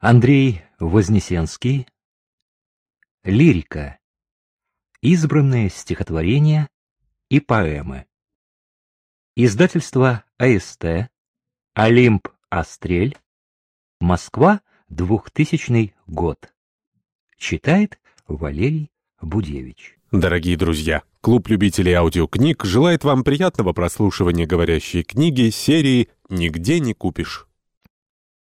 Андрей Вознесенский. Лирика. Избранные стихотворения и поэмы. Издательство АСТ. Олимп Астрель. Москва, 2000 год. Читает Валерий Будевич. Дорогие друзья, клуб любителей аудиокниг желает вам приятного прослушивания говорящей книги серии «Нигде не купишь».